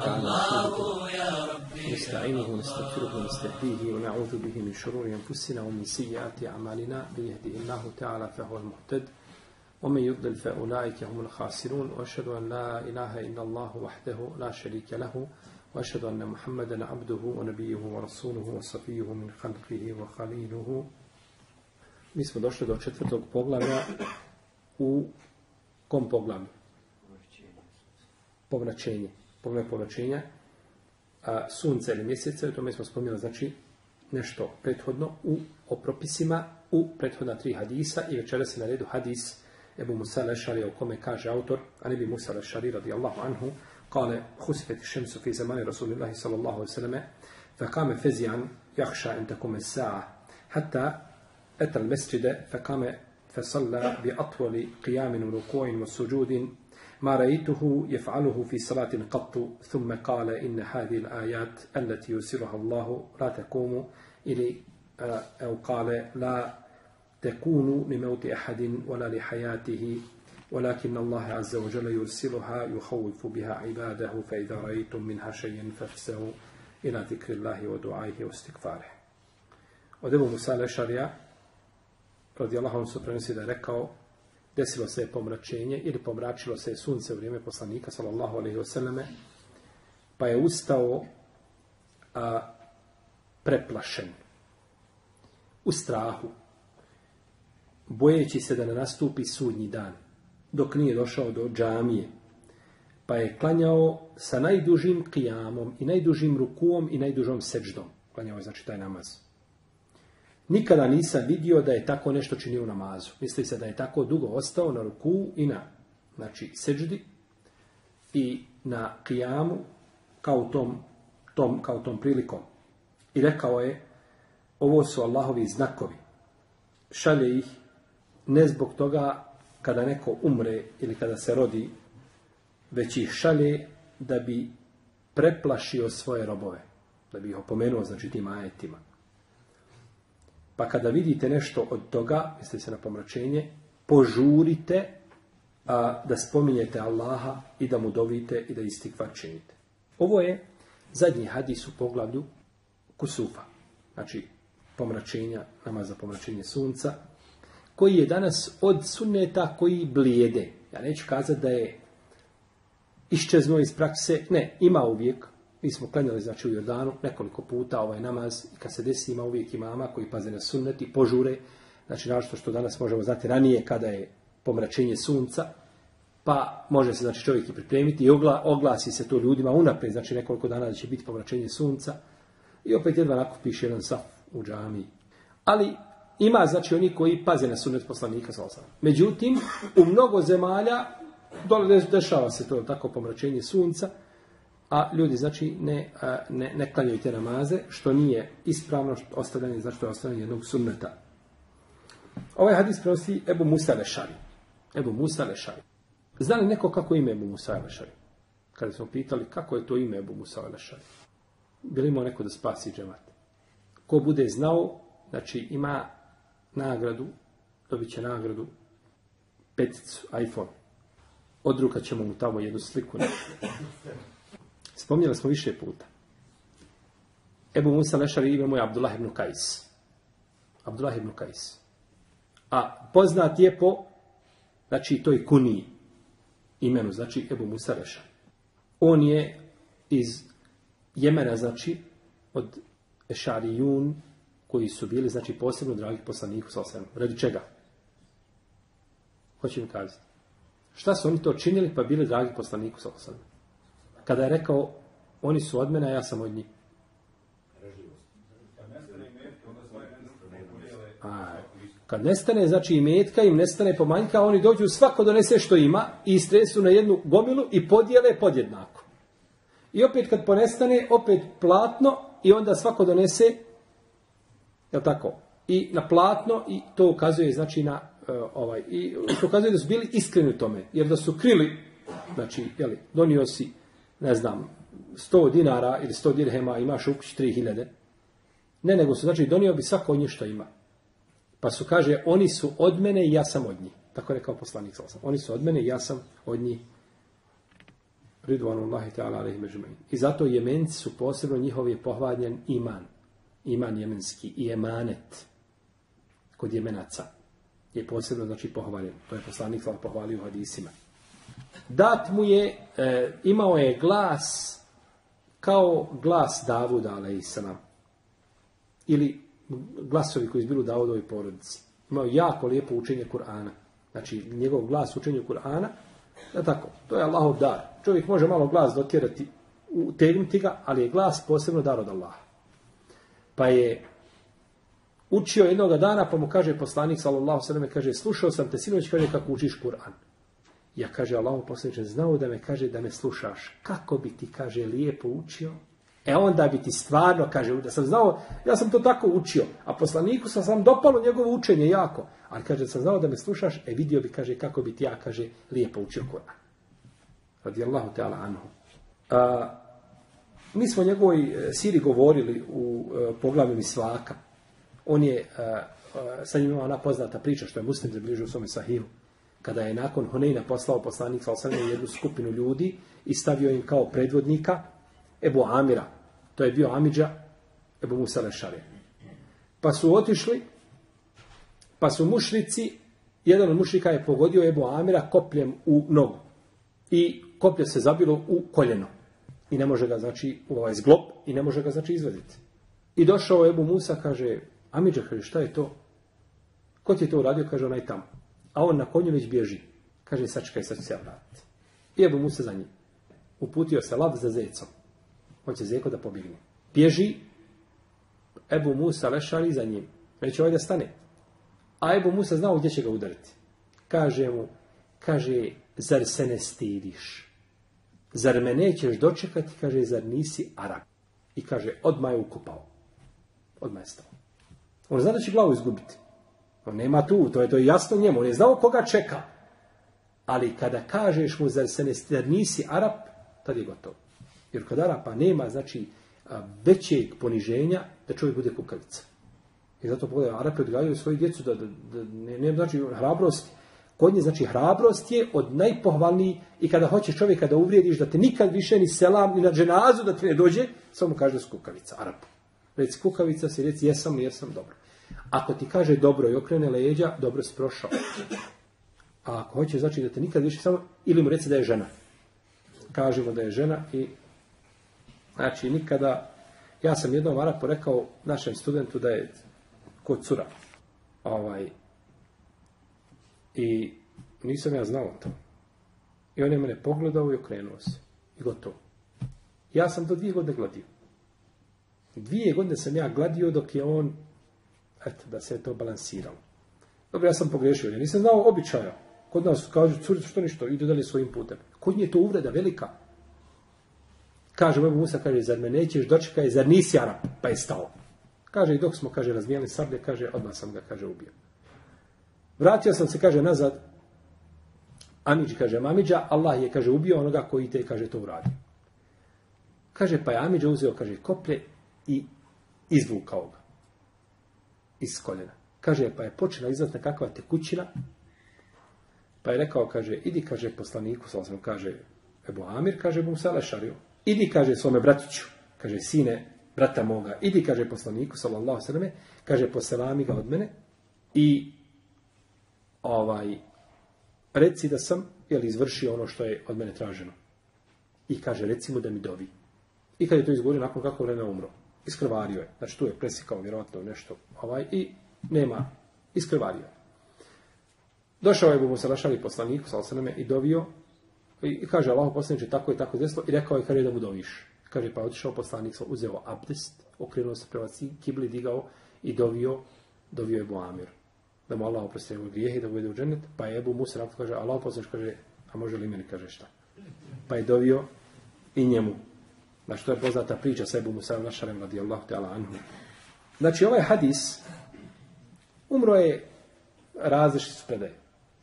الله يا ربي. نستعينه ونستغفره ونستهديه ونعوذ به من شرور أنفسنا ومن سيئات أعمالنا. من يهده الله تعالى فهو المهتد ومن يضلل فأولئك هم الخاسرون. وأشهد أن لا إله إلا الله وحده لا شريك له وأشهد أن محمدا عبده ونبيه ورسوله وصفيه من خلقه وخليله. Mi smo došli do četvrtog poglavlja. U kom poglavlju? Povraćenje. Poglavlje povraćenja a, sunca ili mjeseca, i o tome smo spominjali, znači, nešto prethodno u, o propisima u prethodna tri hadisa i večera se na redu hadis Ebu Musa Lešari o kome kaže autor, a ne bi Musa Lešari radijallahu anhu, قال خسفت الشمس في زمان رسول الله صلى الله عليه وسلم فقام فزعا يخشى أن تقوم الساعة حتى أتى المسجد فقام فصلى بأطول قيام وركوع وسجود ما رأيته يفعله في صلاة قط ثم قال إن هذه الآيات التي يسرها الله لا تقوم إلي أو قال لا تكون لموت أحد ولا لحياته ولكن الله عز وجل يرسلها يخوف بها عباده فإذا رأيتم منها شيئا فافسهوا إلى ذكر الله ودعائه واستغفاره. Od Ebu Musa se prenosi da je rekao, desilo se je pomračenje ili pomračilo se je sunce u vrijeme poslanika, sallallahu alaihi wasallame, pa je ustao a, preplašen, u strahu, bojeći se da ne nastupi sudnji dan, dok nije došao do džamije, pa je klanjao sa najdužim kijamom i najdužim rukuom i najdužom seđdom. Klanjao je znači taj namaz. Nikada nisam vidio da je tako nešto činio u namazu. Misli se da je tako dugo ostao na ruku i na znači, seđdi i na kijamu kao tom, tom, kao tom prilikom. I rekao je, ovo su Allahovi znakovi. Šalje ih ne zbog toga kada neko umre ili kada se rodi, već ih šalje da bi preplašio svoje robove. Da bi ih opomenuo, znači, tim ajetima. Pa kada vidite nešto od toga, misli se na pomračenje, požurite a, da spominjete Allaha i da mu dovite i da istikvar činite. Ovo je zadnji hadis u poglavlju kusufa. Znači, pomračenja, namaz za pomračenje sunca, koji je danas od sunneta koji blijede. Ja neću kazati da je iščeznuo iz prakse. Ne, ima uvijek. Mi smo klanjali znači u Jordanu nekoliko puta ovaj namaz i kad se desi ima uvijek imama koji paze na sunnet i požure. Znači našto što danas možemo znati ranije kada je pomračenje sunca, pa može se znači čovjek i pripremiti i ogla, oglasi se to ljudima unaprijed, znači nekoliko dana da će biti pomračenje sunca i opet jedva piše jedan saf u džamiji. Ali ima znači oni koji paze na sunnet poslanika sa Međutim, u mnogo zemalja dole dešava se to tako pomračenje sunca, a ljudi znači ne, ne, ne klanjaju te namaze, što nije ispravno što ostavljanje, znači to je ostavljanje jednog sunneta. Ovaj hadis prenosi Ebu Musa Lešari. Ebu Musa Lešari. Zna li neko kako ime Ebu Musa Lešari? Kada smo pitali kako je to ime Ebu Musa Lešari. Bili imao neko da spasi džemat. Ko bude znao, znači ima nagradu, dobit će nagradu peticu, iPhone. Odrukat ćemo mu tamo jednu sliku. Spomnjali smo više puta. Ebu Musa Lešari ime je Abdullah ibn Kajs. Abdullah ibn Kajs. A poznat je po, znači, toj kuniji imenu, znači Ebu Musa Lešari. On je iz Jemena, znači, od Ešarijun, koji su bili, znači, posebno dragi poslaniku sa osam. Radi čega? Hoće mi kazati. Šta su oni to činili, pa bili dragi poslaniku sa osam? Kada je rekao, oni su od mene, a ja sam od njih. A, kad nestane, znači i metka im nestane pomanjka, oni dođu svako donese što ima i istresu na jednu gomilu i podijele podjednako. I opet kad ponestane, opet platno i onda svako donese, je tako? I na platno i to ukazuje znači na uh, ovaj i to ukazuje da su bili iskreni u tome, jer da su krili, znači, jeli, donio si ne znam, 100 dinara ili 100 dirhema, imaš u kući 3000. Ne, nego su, znači, donio bi svako od njih što ima. Pa su, kaže, oni su od mene i ja sam od njih. Tako je rekao poslanik sam. Oni su od mene i ja sam od njih. Ridvanullahi ta'ala alaihi. I zato jemenci su posebno njihov je pohvaljen iman. Iman jemenski i emanet kod jemenaca je posebno znači pohvaljen. To je poslanik svala pohvalio hadisima. Dat mu je, e, imao je glas kao glas Davuda, alaihissalam. Ili glasovi koji su bili u Davudovoj porodici. Imao jako lijepo učenje Kur'ana. Znači, njegov glas učenju Kur'ana, da tako, to je Allahov dar. Čovjek može malo glas dotjerati, utegnuti ga, ali je glas posebno dar od Allaha. Pa je učio jednoga dana, pa mu kaže poslanik, sallallahu sallam, kaže, slušao sam te sinoć, kaže, kako učiš Kur'an. Ja, kaže, Allahov poslaniče, znao da me kaže da me slušaš. Kako bi ti, kaže, lijepo učio? E onda bi ti stvarno, kaže, da sam znao, ja sam to tako učio, a poslaniku sam sam dopalo njegovo učenje jako. Ali kaže, da sam znao da me slušaš, e vidio bi, kaže, kako bi ti ja, kaže, lijepo učio Kur'an. Radijallahu ta'ala anhu. A, mi smo njegovoj e, siri govorili u e, poglavlju svaka. On je, a, a, sa njim ona poznata priča, što je muslim zabližio u svome sahihu kada je nakon Huneyna poslao poslanik sa jednu skupinu ljudi i stavio im kao predvodnika Ebu Amira. To je bio Amidža Ebu Musa Lešare. Pa su otišli, pa su mušnici, jedan od mušnika je pogodio Ebu Amira kopljem u nogu. I koplje se zabilo u koljeno. I ne može ga, znači, u ovaj zglob i ne može ga, znači, izvaditi. I došao Ebu Musa, kaže, Amidža, kaže, šta je to? Ko ti je to uradio? Kaže, onaj tamo a on na konju već bježi. Kaže, sačekaj, sad se vratiti. I Ebu Musa za njim. Uputio se lav za zecom. Hoće zeko da pobjegne. Bježi, Ebu Musa lešali za njim. Neće ovaj da stane. A Ebu Musa znao gdje će ga udariti. Kaže mu, kaže, zar se ne stidiš? Zar me nećeš dočekati? Kaže, zar nisi Arab? I kaže, odmah je ukupao. Odmah je stao. On zna da će glavu izgubiti. On nema tu, to je to jasno njemu. On je znao koga čeka. Ali kada kažeš mu, zar se ne nisi Arap, tad je gotovo. Jer kod Arapa nema, znači, većeg poniženja da čovjek bude kukavica. I zato pogledaj, Arapi odgajaju svoju djecu da, da, ne, ne znači hrabrost. Kod nje, znači, hrabrost je od najpohvalniji i kada hoćeš čovjeka da uvrijediš da te nikad više ni selam, ni na dženazu da ti ne dođe, samo kaže da kukavica, Arap. Reci kukavica si, reci jesam, jesam, dobro. Ako ti kaže dobro i okrene leđa, dobro si prošao. A ako hoće znači da te nikad više samo, ili mu reci da je žena. Kažemo da je žena i znači nikada, ja sam jednom Arapu rekao našem studentu da je kod cura. Ovaj, I nisam ja znao to. I on je mene pogledao i okrenuo se. I gotovo. Ja sam do dvije godine gladio. Dvije godine sam ja gladio dok je on Eto, da se je to balansiralo. Dobro, ja sam pogrešio, ja nisam znao običaja. Kod nas kažu, curicu što ništo, ide dalje svojim putem. Kod nje je to uvreda velika. Kaže, moj Musa, kaže, zar me nećeš dočekaj, zar nisi Arab? Pa je stao. Kaže, i dok smo, kaže, razmijeli sablje, kaže, odmah sam ga, kaže, ubio. Vratio sam se, kaže, nazad. Amidži, kaže, Mamidža, Allah je, kaže, ubio onoga koji te, kaže, to uradio. Kaže, pa je Amidža uzeo, kaže, koplje i izvukao ga iz koljena. Kaže, pa je počela izlazna kakva tekućina, pa je rekao, kaže, idi, kaže, poslaniku, sa kaže, Ebu Amir, kaže, mu sa lešario. Idi, kaže, svome bratiću, kaže, sine, brata moga, idi, kaže, poslaniku, sallallahu sallam, kaže, poselami ga od mene i ovaj, reci da sam, jel, izvršio ono što je od mene traženo. I kaže, reci mu da mi dovi. I kad je to izgovorio, nakon kako vreme umro iskrvario je. Znači tu je presikao vjerojatno nešto ovaj, i nema, iskrvario je. Došao je Bumu Salašali poslanik, Salasaname, i dovio, i kaže Allah poslaniče, tako je tako desilo, i rekao je, kaže da mu doviš. Kaže, pa je otišao poslanik, uzeo abdest, okrenuo se prema kibli, digao i dovio, dovio je Buamir. Da mu Allah oprosti njegove grijehe, da uvede u džennet, pa je Ebu Musa kaže, Allah poslanič kaže, a može li meni, kaže šta? Pa je dovio i njemu. Znači, to je poznata priča sa Ebu Musa Našarem radijallahu ta'ala anhu. Znači, ovaj hadis umro je različit predaje.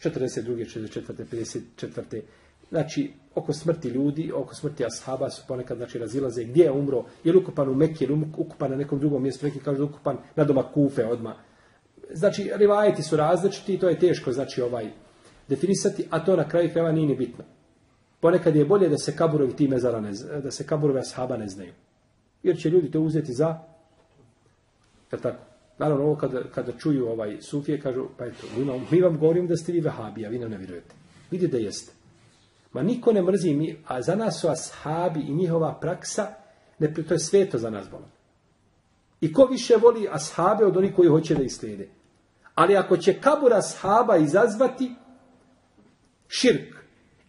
42. 44. 54. Znači, oko smrti ljudi, oko smrti ashaba su ponekad znači, razilaze gdje je umro, je li ukupan u Mekke, ili ukupan na nekom drugom mjestu, neki kažu ukupan na doma Kufe odma. Znači, rivajeti su različiti i to je teško, znači, ovaj, definisati, a to na kraju krajeva nije ni bitno. Ponekad je bolje da se kaburovi time mezara ne, da se kaburovi ashaba ne znaju. Jer će ljudi to uzeti za je tako? Naravno, ovo kada, kada čuju ovaj sufije, kažu, pa eto, mi vam, mi vam govorimo da ste vi vehabija, vi nam ne vjerujete. Vidite da jeste. Ma niko ne mrzi, mi, a za nas su ashabi i njihova praksa, ne, to je sveto za nas, bolam. I ko više voli ashabe od onih koji hoće da ih. Ali ako će kabur ashaba izazvati širk,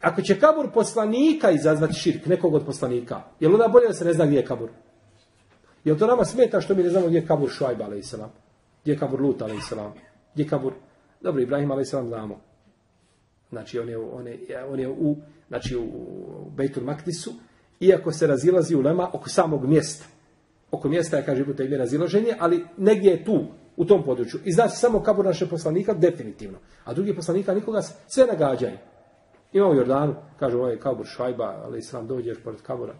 ako će kabur poslanika izazvati širk, nekog od poslanika, je li onda bolje da se ne zna gdje je kabur? Je to nama smeta što mi ne znamo gdje je kabur Šuajba, a.s. Gdje je kabur Lut, a.s. Gdje je kabur... Dobro, Ibrahim, a.s. znamo. Znači, on je, on je, u, znači, u Bejtul Maktisu, iako se razilazi u lema oko samog mjesta. Oko mjesta je, kaže, puta ime razilaženje, ali negdje je tu, u tom području. I znači samo kabur naše poslanika, definitivno. A drugi poslanika nikoga sve nagađaju. Imamo u Jordanu, kaže, ovo je kabur Šajba, ali islam, dođeš pored kabura.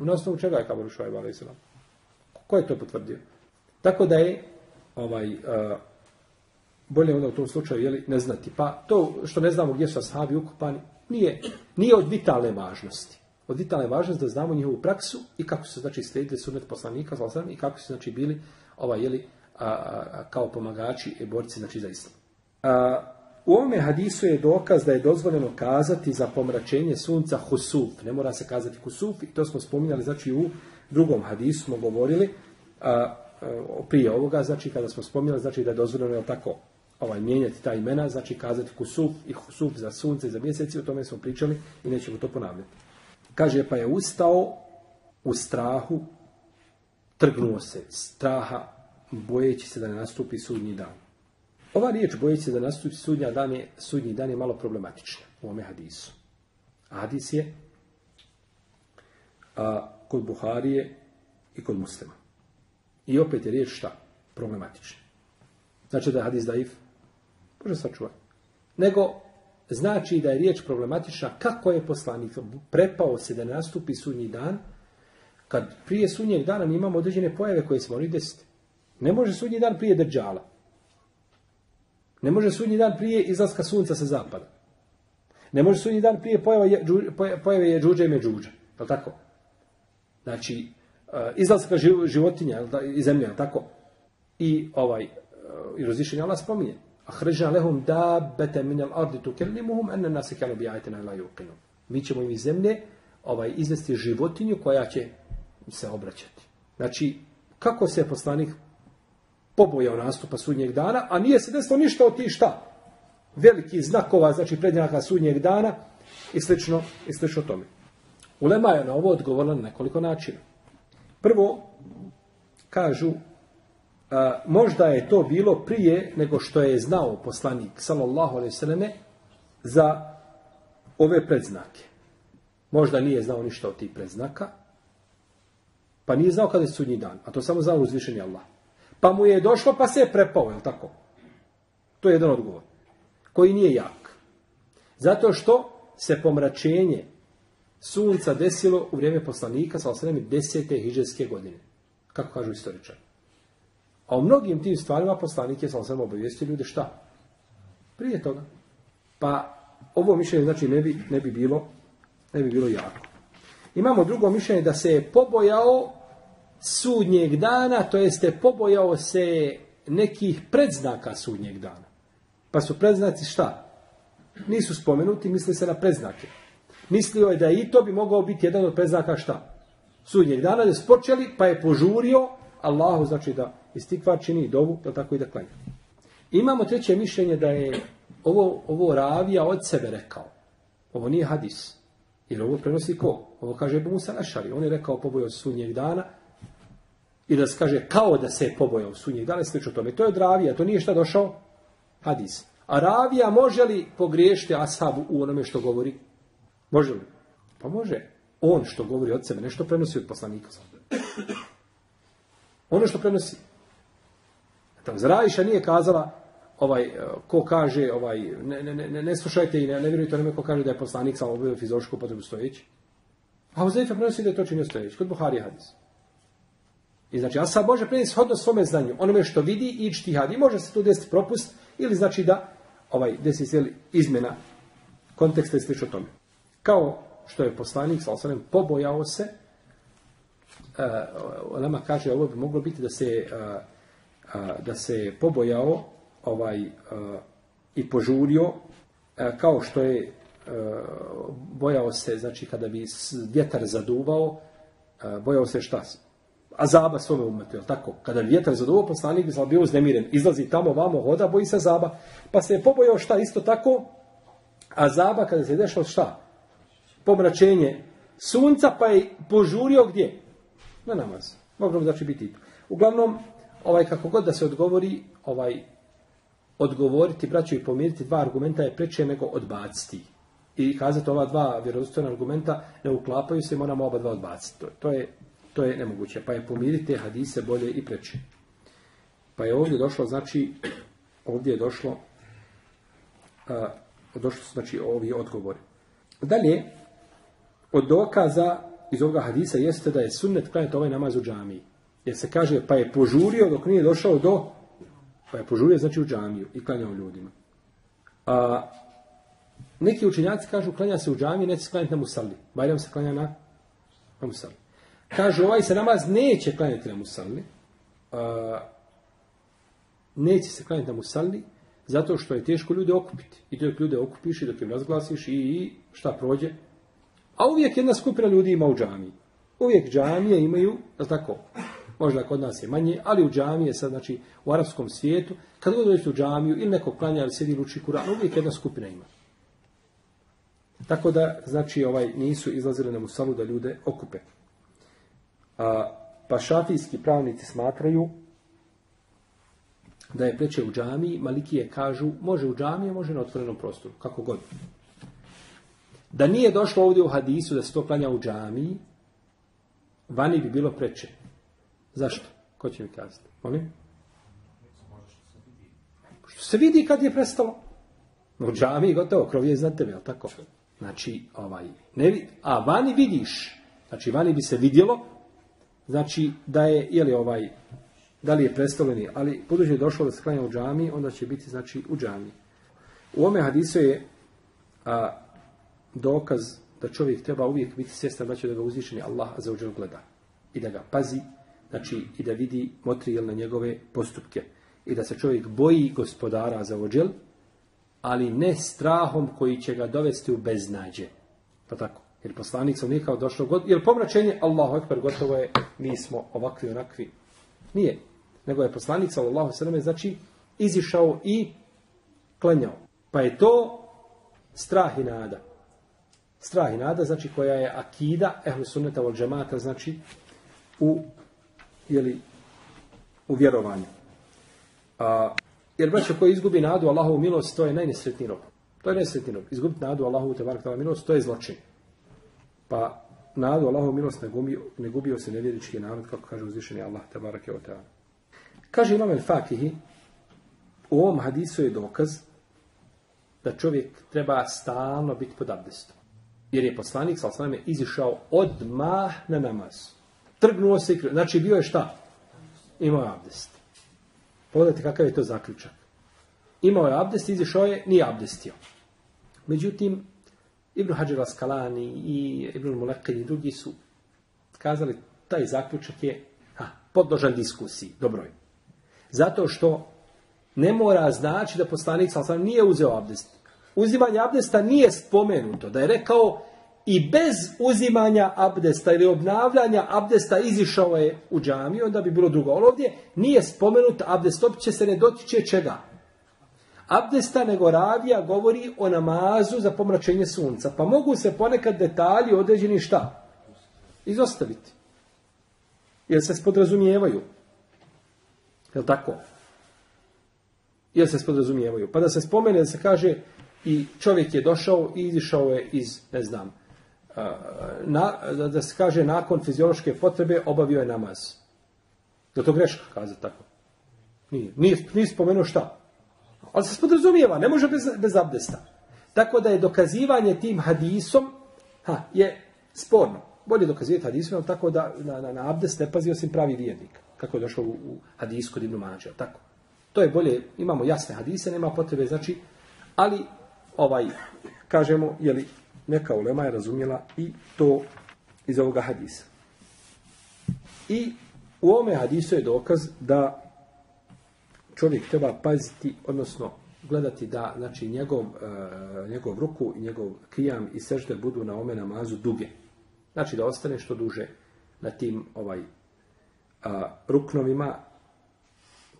U osnovu čega je kabur Šajba, ali islam? Ko je to potvrdio? Tako da je ovaj, uh, bolje onda u tom slučaju jeli, ne znati. Pa to što ne znamo gdje su ashabi ukupani, nije, nije od vitalne važnosti. Od vitalne važnosti da znamo njihovu praksu i kako su znači slijedili sunet poslanika i kako su znači bili ovaj, jeli, a, a, kao pomagači i borci znači za islam. A, u ovome hadisu je dokaz da je dozvoljeno kazati za pomračenje sunca husuf. Ne mora se kazati husuf i to smo spominjali znači u drugom hadisu smo govorili a, a, prije ovoga, znači kada smo spominjali, znači da je dozvoljeno je tako ovaj, mijenjati ta imena, znači kazati kusuf i husuf za sunce i za mjeseci, o tome smo pričali i nećemo to ponavljati. Kaže, pa je ustao u strahu, trgnuo se straha, bojeći se da ne nastupi sudnji dan. Ova riječ bojeći se da nastupi sudnji dan je, sudnji dan je malo problematična u ome hadisu. Hadis je a, kod Buharije i kod muslima. I opet je riječ šta? Problematična. Znači da je hadis daif? Može sačuvati. Nego znači da je riječ problematična kako je poslanik prepao se da nastupi sudnji dan kad prije sudnjeg dana imamo određene pojave koje se moraju desiti. Ne može sudnji dan prije drđala. Ne može sudnji dan prije izlaska sunca sa zapada. Ne može sudnji dan prije pojave je, pojave je džuđa i međuđa. Je tako? Znači, e, izlaska životinja iz zemlje, tako? I ovaj, e, i razlišenje Allah spominje. A hrežna lehum da bete minel ardi tu kerlimuhum enne nasi kjelo bijajte la yuqinu. Mi ćemo im iz zemlje ovaj, izvesti životinju koja će se obraćati. Znači, kako se poslanik pobojao nastupa sudnjeg dana, a nije se desilo ništa od tih šta? Veliki znakova, znači prednjaka sudnjeg dana i slično, i slično tome. Ulema je na ovo odgovorila na nekoliko načina. Prvo, kažu, a, možda je to bilo prije nego što je znao poslanik, sallallahu alaihi sallame, za ove predznake. Možda nije znao ništa od tih predznaka, pa nije znao kada je sudnji dan, a to samo znao uzvišenje Allah. Pa mu je došlo, pa se je prepao, je tako? To je jedan odgovor, koji nije jak. Zato što se pomračenje sunca desilo u vrijeme poslanika, sa osremi, desete hiđarske godine. Kako kažu istoričari. A u mnogim tim stvarima poslanik je sa obavijestio ljude šta? Prije toga. Pa ovo mišljenje znači ne bi, ne bi bilo ne bi bilo jako. Imamo drugo mišljenje da se je pobojao sudnjeg dana, to jeste pobojao se nekih predznaka sudnjeg dana. Pa su predznaci šta? Nisu spomenuti, misli se na predznake. Mislio je da i to bi mogao biti jedan od predznaka šta? Sudnjeg dana da su počeli, pa je požurio Allahu, znači da istikvar čini dovu, da tako i da klanja. Imamo treće mišljenje da je ovo, ovo ravija od sebe rekao. Ovo nije hadis. Jer ovo prenosi ko? Ovo kaže Ebu Musa Našari. On je rekao pobojao sudnjeg dana i da se kaže kao da se je pobojao sudnjeg dana slično tome. To je od ravija, to nije šta došao? Hadis. A ravija može li pogriješiti asabu u onome što govori? Može li? Pa može. On što govori od sebe, nešto prenosi od poslanika. Ono što prenosi. Tam Zrajiša nije kazala, ovaj, ko kaže, ovaj, ne, ne, ne, ne slušajte i ne, ne vjerujte onome ko kaže da je poslanik sam obavio fiziološku potrebu stojeći. A Uzeifa prenosi da je to činio stojeći. Kod Buhari hadis. I znači, Asa može prenijeti shodno svome znanju. Onome što vidi i čtihad. I može se tu desiti propust ili znači da ovaj desi se izmjena konteksta i slično tome. Kao što je poslanik sa osanem pobojao se, uh, Lema kaže ovo bi moglo biti da se, uh, uh, da se pobojao ovaj uh, i požurio kao što je bojao se, znači kada bi vjetar zaduvao, bojao se šta? Azaba svome umetu, jel tako? Kada bi vjetar zaduvao, poslanik bi bio uznemiren. Izlazi tamo, vamo, hoda, boji se zaba. Pa se je pobojao šta? Isto tako, azaba kada se dešao šta? Pomračenje sunca, pa je požurio gdje? Na namaz. Moglo bi znači biti. Uglavnom, ovaj kako god da se odgovori, ovaj odgovoriti, braću i pomiriti dva argumenta je preče nego odbaciti. I kazati ova dva vjerodostojna argumenta ne uklapaju se, moramo oba dva odbaciti. To, to, je, to je nemoguće. Pa je pomiriti hadise bolje i preče. Pa je ovdje došlo, znači, ovdje je došlo, a, došlo su, znači, ovi odgovori. Dalje, od dokaza iz ovoga hadisa jeste da je sunnet klanjati ovaj namaz u džamiji. Jer se kaže, pa je požurio dok nije došao do, pa je požurio znači u džamiju i klanjao ljudima. A, neki učenjaci kažu, klanja se u džamiji, neće se klanjati na musalli. Bajram se klanja na, na musalli. Kažu, ovaj se namaz neće klanjati na musalli. A, neće se klanjati na musalli, zato što je teško ljude okupiti. I dok ljude okupiš i dok im razglasiš i, i šta prođe, A uvijek jedna skupina ljudi ima u džamiji. Uvijek džamije imaju, da tako, možda kod nas je manje, ali u džamije, sad, znači u arapskom svijetu, kad god dođete u džamiju ili neko klanja ili sjedi luči Kuran, uvijek jedna skupina ima. Tako da, znači, ovaj nisu izlazili na musalu da ljude okupe. A, pa šafijski pravnici smatraju da je preče u džamiji, malikije kažu, može u džamiji, može na otvorenom prostoru, kako god. Da nije došlo ovdje u hadisu da se to klanja u džamiji, vani bi bilo preče. Zašto? Ko će mi kazati? Molim? Što se vidi kad je prestalo? U džamiji gotovo, krov je iznad tebe, tako? Znači, ovaj, ne, a vani vidiš, znači vani bi se vidjelo, znači da je, je li ovaj, da li je prestalo nije, ali budući je došlo da se klanja u džamiji, onda će biti, znači, u džamiji. U ome hadisu je a, dokaz da čovjek treba uvijek biti svjestan da će da ga uzvišeni Allah za uđer gleda i da ga pazi, znači i da vidi motrijel na njegove postupke i da se čovjek boji gospodara za uđel, ali ne strahom koji će ga dovesti u beznađe. Pa tako. Jer poslanik sam nikao došlo, god, jer pomračenje Allahu Ekber gotovo je, mi smo ovakvi onakvi. Nije. Nego je poslanik sallallahu sallam znači izišao i klanjao. Pa je to strah i nada strah i nada, znači koja je akida ehlu sunneta od džemata, znači u, jeli, u vjerovanju. A, jer braće koji izgubi nadu Allahovu milost, to je najnesretniji rob. To je najnesretniji rob. Izgubiti nadu Allahovu te barak milost, to je zločin. Pa nadu Allahovu milost ne gubio, ne gubio se nevjerički narod, kako kaže uzvišeni Allah te barak je Kaže imam el Fakihi, u ovom hadisu je dokaz da čovjek treba stalno biti pod abdestom. Jer je poslanik sa osvrame izišao odmah na namaz. Trgnuo se i. Znači bio je šta? Imao je abdest. Pogledajte kakav je to zaključak. Imao je abdest, izišao je, nije abdestio. Međutim, Ibn Hađar Askalani i Ibn Mulekaj i drugi su kazali taj zaključak je ha, podložan diskusiji. Dobro je. Zato što ne mora znači da poslanik sa osvrame nije uzeo abdest uzimanje abdesta nije spomenuto. Da je rekao i bez uzimanja abdesta ili obnavljanja abdesta izišao je u džamiju, onda bi bilo drugo. Ali ovdje nije spomenut abdest, opće se ne dotiče čega. Abdesta nego ravija govori o namazu za pomračenje sunca. Pa mogu se ponekad detalji određeni šta? Izostaviti. Jer se spodrazumijevaju. Je li tako? Jer se spodrazumijevaju. Pa da se spomene, da se kaže, i čovjek je došao i izišao je iz, ne znam, na, da se kaže nakon fiziološke potrebe obavio je namaz. Da to greška kazati tako. Nije, nije, nije spomenuo šta. Ali se spodrazumijeva, ne može bez, bez abdesta. Tako da je dokazivanje tim hadisom ha, je sporno. Bolje dokazivati hadisom, tako da na, na, na abdest ne pazi osim pravi vijednik. Kako je došlo u, u hadis kod Ibnu Mađa. Tako. To je bolje, imamo jasne hadise, nema potrebe, znači, ali ovaj, kažemo, jeli, neka ulema je razumjela i to iz ovoga hadisa. I u ovome hadisu je dokaz da čovjek treba paziti, odnosno gledati da znači njegov, uh, njegov ruku i njegov kijam i sežde budu na ome namazu duge. Znači da ostane što duže na tim ovaj a, ruknovima,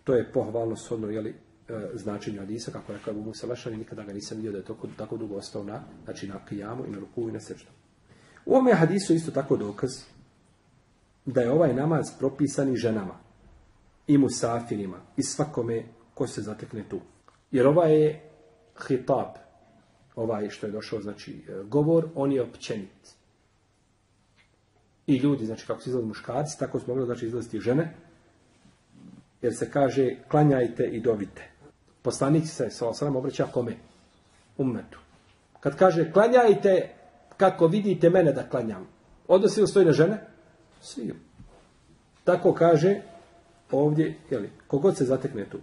to je pohvalno shodno jeli, e, značenju Hadisa, kako rekao Abu Musa Lešani, nikada ga nisam vidio da je toko, tako dugo ostao na, znači na kijamu i na ruku i na seždu. U ovome hadisu isto tako dokaz da je ovaj namaz propisan i ženama i musafirima i svakome ko se zatekne tu. Jer ovaj je hitab, ovaj što je došao, znači e, govor, on je općenit. I ljudi, znači kako se izlazi muškarci, tako smo mogli znači izlaziti žene, jer se kaže klanjajte i dovite. Poslanik se sa osanem obraća kome? Ummetu. Kad kaže klanjajte kako vidite mene da klanjam. Odnosi li stoji na žene? Svi. Tako kaže ovdje, jeli, kogod se zatekne tu.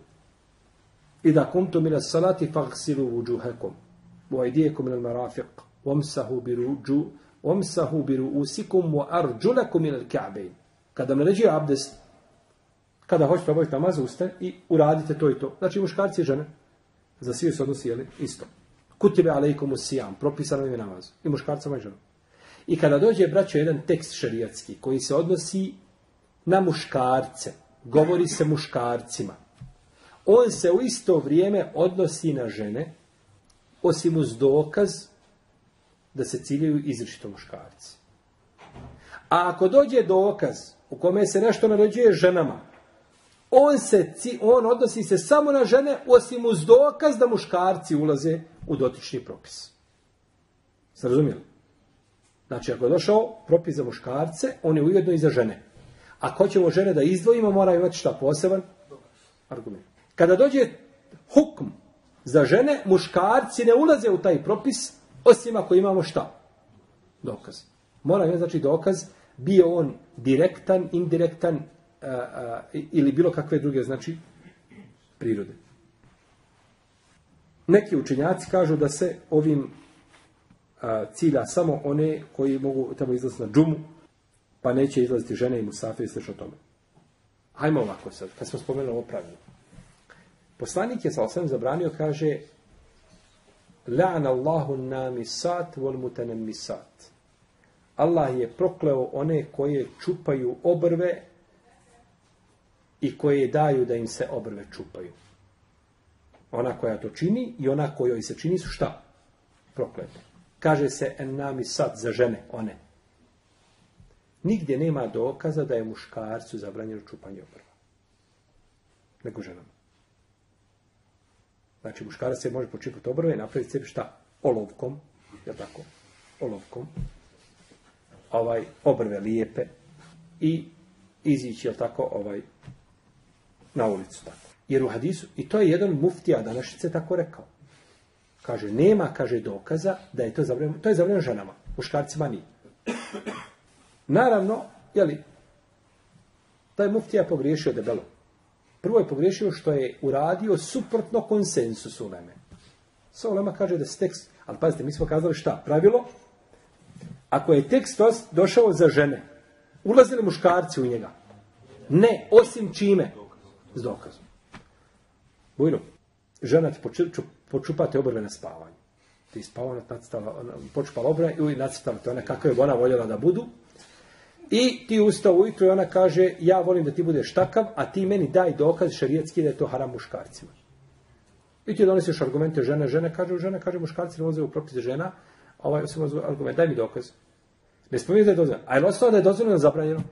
I da kumtu mila salati fagsilu vuđuhekom. U ajdijekom ila marafiq. Omsahu biruđu. Omsahu biru usikum wa arđulakum ila ka'bein. Kada naređuje abdest, kada hoćete obaviti namaz, uste i uradite to i to. Znači muškarci i žene. Za svi se odnosi, jeli, isto. Kutibe alejkom usijam. Propisano je namaz. I muškarcama i ženama. I kada dođe, braćo, jedan tekst šarijatski koji se odnosi na muškarce, govori se muškarcima, on se u isto vrijeme odnosi na žene, osim uz dokaz da se ciljaju izričito muškarci. A ako dođe dokaz u kome se nešto naređuje ženama, on, se, on odnosi se samo na žene, osim uz dokaz da muškarci ulaze u dotični propis. Se razumijeli? Znači, ako je došao propis za muškarce, on je ujedno i za žene. Ako ćemo žene da izdvojimo, mora imati šta poseban argument. Kada dođe hukm za žene, muškarci ne ulaze u taj propis, osim ako imamo šta? Dokaz. Mora imati znači dokaz, bio on direktan, indirektan a, a, ili bilo kakve druge, znači, prirode. Neki učenjaci kažu da se ovim a, cilja samo one koji mogu tamo izlaziti na džumu, pa neće izlaziti žene i musafir i slično tome. Hajmo ovako sad, kad smo spomenuli ovo pravilo. Poslanik je sa osam zabranio, kaže namisat mutanemmisat. Allah je prokleo one koje čupaju obrve i koje daju da im se obrve čupaju. Ona koja to čini i ona kojoj se čini su šta? Proklete. Kaže se en namisat za žene, one. Nigdje nema dokaza da je muškarcu zabranjeno čupanje obrva. Nego ženama. Znači, muškarac se može počipati obrve i napraviti sebi šta? Olovkom, je tako? Olovkom. Ovaj, obrve lijepe i izići, je tako, ovaj, na ulicu, tako. Jer u hadisu, i to je jedan muftija današnjice tako rekao. Kaže, nema, kaže, dokaza da je to zabranjeno, to je zabranjeno ženama, muškarcima nije. Naravno, jeli, taj muftija pogriješio debelo. Prvo je pogriješio što je uradio suprotno konsensusu uleme. Sa ulema kaže da se tekst, ali pazite, mi smo kazali šta? Pravilo, ako je tekst došao za žene, ulazili muškarci u njega? Ne, osim čime? S dokazom. Bujno, žena ti počupate obrve na spavanju. Ti spavao, počupala obrve i nacrtala to ona kako je ona voljela da budu, I ti ustao ujutro i ona kaže, ja volim da ti budeš takav, a ti meni daj dokaz šarijetski da je to haram muškarcima. I ti donesiš argumente žene, žene kaže, žene kaže, muškarci ne ulaze u propise žena, a ovaj osim argument, daj mi dokaz. Ne spominje da je dozvoljeno. A je ostalo da je dozvoljeno zabranjeno?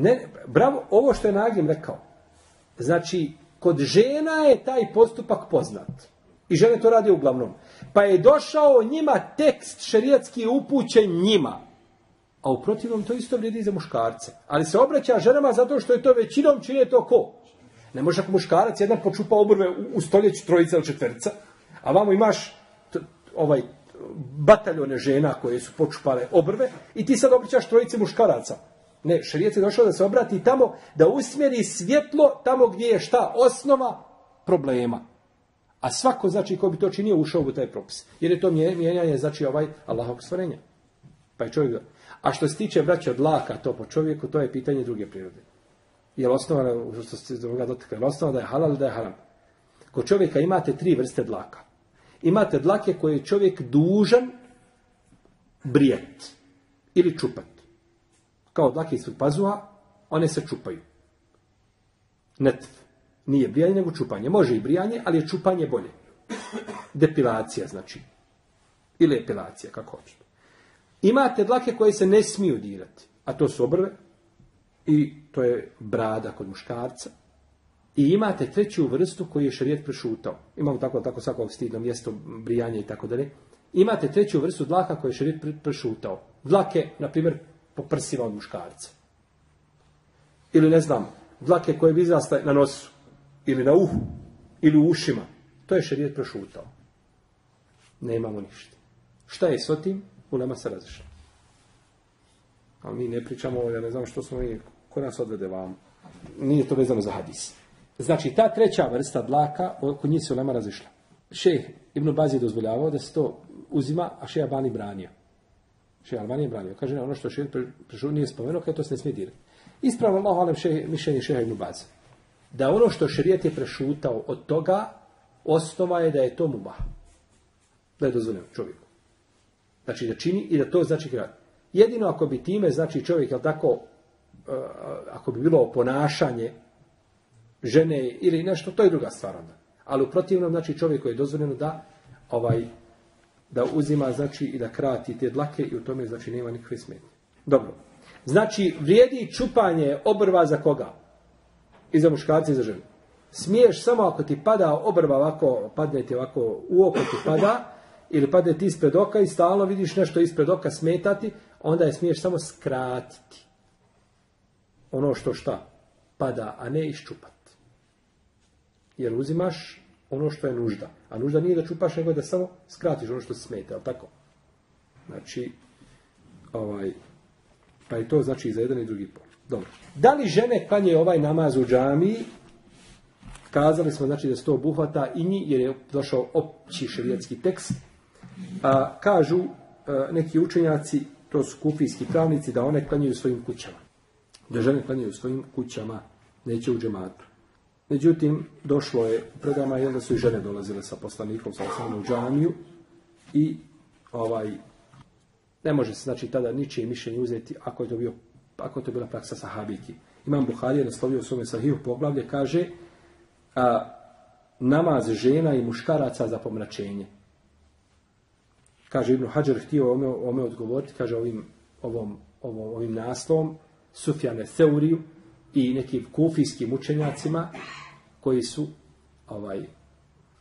Ne, bravo, ovo što je Nagim rekao. Znači, kod žena je taj postupak poznat. I žene to radi uglavnom. Pa je došao njima tekst šerijatski upućen njima. A u protivnom to isto vrijedi za muškarce. Ali se obraća ženama zato što je to većinom čini to ko? Ne može ako muškarac jedan počupa obrve u, u stoljeću trojica ili četvrca, a vamo imaš t, ovaj bataljone žena koje su počupale obrve i ti sad obričaš trojice muškaraca. Ne, šerijet je došao da se obrati tamo, da usmjeri svjetlo tamo gdje je šta osnova problema. A svako, znači, ko bi to činio, ušao u taj propis. Jer je to mijenjanje, znači, ovaj Allahog stvorenja. Pa je čovjek... A što se tiče braća od laka, to po čovjeku, to je pitanje druge prirode. Je li osnova, što se toga dotakle, je osnova da je halal da je haram? Kod čovjeka imate tri vrste dlaka. Imate dlake koje je čovjek dužan brijet ili čupat. Kao dlake iz pazuha, one se čupaju. Netv. Nije brijanje, nego čupanje. Može i brijanje, ali je čupanje bolje. Depilacija, znači. Ili epilacija, kako hoćete. Imate dlake koje se ne smiju dirati, a to su obrve i to je brada kod muškarca. I imate treću vrstu koju je šarijet prešutao. Imamo tako, tako svako stidno mjesto, brijanje i tako dalje. Imate treću vrstu dlaka koju je šarijet prešutao. Dlake, na primjer, po prsima od muškarca. Ili ne znam, dlake koje bi na nosu, ili na uhu, ili u ušima. To je šarijet prešutao. Nemamo ništa. Šta je s otim? Ulema se razišla. Ali mi ne pričamo, ja ne znam što smo mi, ko nas odvede vam. Nije to vezano za hadis. Znači, ta treća vrsta dlaka, kod njih se Ulema razišla. Šeh Ibn Bazi je dozvoljavao da se to uzima, a Šeh Albani branio. Šeh Albani je branio. Kaže, ne, ono što Šeh prešao nije spomenuo, kada to se ne smije dirati. Ispravno Allah, alem še, mišljenje Šeha Ibn Bazi. Da ono što šerijet je prešutao od toga, osnova je da je to mubah. Da je dozvoljeno čovjeku. Znači da čini i da to znači grad. Jedino ako bi time, znači čovjek, jel tako, e, ako bi bilo ponašanje žene ili nešto, to je druga stvar. Ali u protivnom, znači čovjeku je dozvoljeno da ovaj da uzima, znači i da krati te dlake i u tome, znači nema nikakve smetnje. Dobro. Znači, vrijedi čupanje obrva za koga? I za muškarci i za ženu. Smiješ samo ako ti pada obrva ovako, padne ti ovako, u oko ti pada, ili padne ti ispred oka i stalno vidiš nešto ispred oka smetati, onda je smiješ samo skratiti. Ono što šta? Pada, a ne iščupati. Jer uzimaš ono što je nužda. A nužda nije da čupaš, nego da samo skratiš ono što se smeta, ali tako? Znači, ovaj, pa je to znači za jedan i drugi pol. Dobro. Da li žene klanjaju ovaj namaz u džamiji? Kazali smo znači da se to obuhvata i njih, jer je došao opći šerijetski tekst. A, kažu neki učenjaci, to su kufijski pravnici, da one klanjaju svojim kućama. Da žene klanjaju svojim kućama, neće u džematu. Međutim, došlo je u predama jel da su i žene dolazile sa poslanikom sa u džamiju i ovaj ne može se znači tada ničije mišljenje uzeti ako je to bio ako je to bila praksa sahabiki. Imam Buharije naslovio u svome sahiju poglavlje kaže a, namaz žena i muškaraca za pomračenje. Kaže Ibn Hajar htio ome, ome odgovoriti, kaže ovim, ovom, ovom, ovim naslovom Sufjane Seuriju i nekim kufijskim učenjacima koji su ovaj